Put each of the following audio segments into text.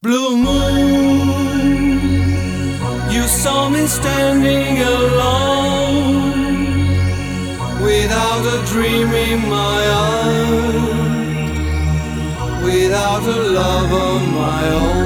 Blue moon, you saw me standing alone without a dream in my own, without a love of my own.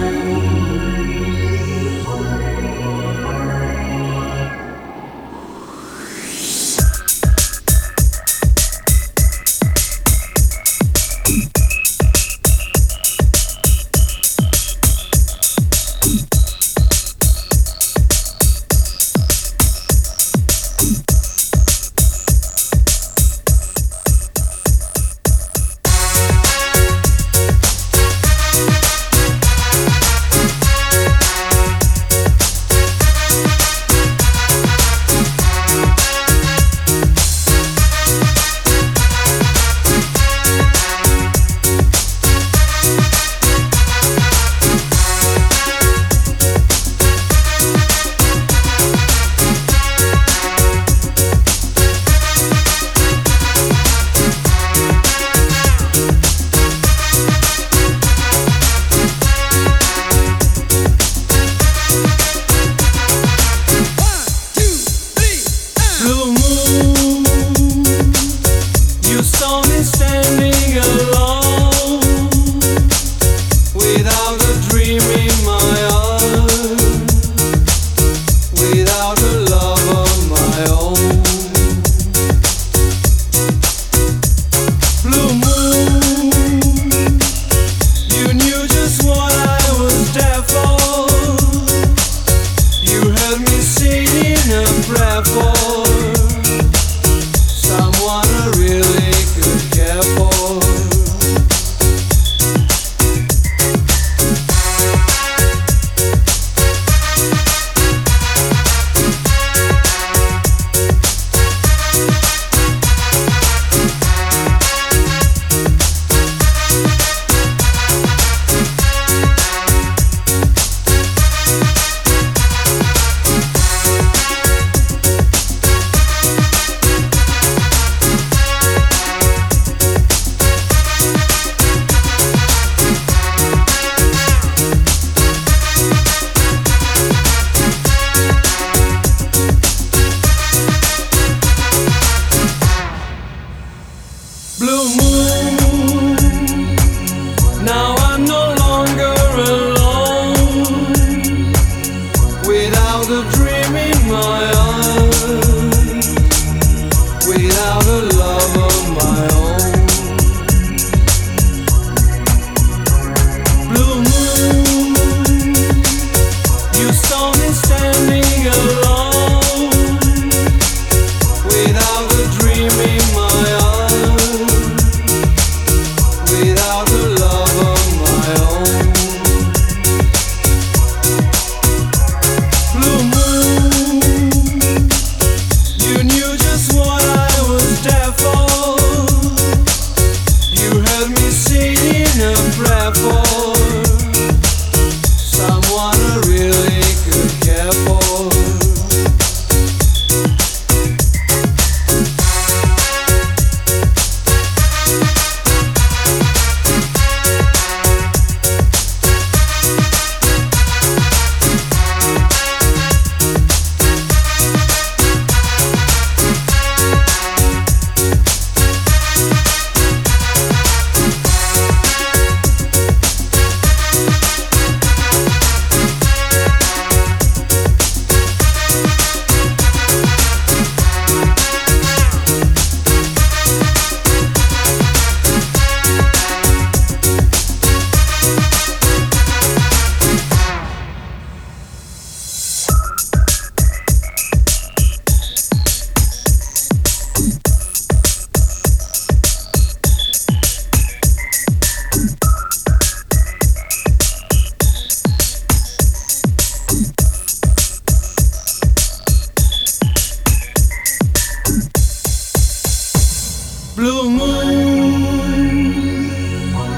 Blue moon,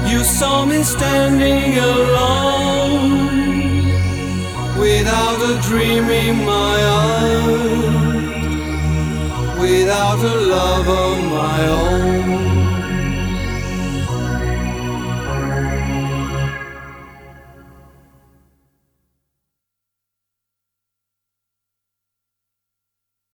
you saw me standing alone without a dream in my eyes, without a love of my own.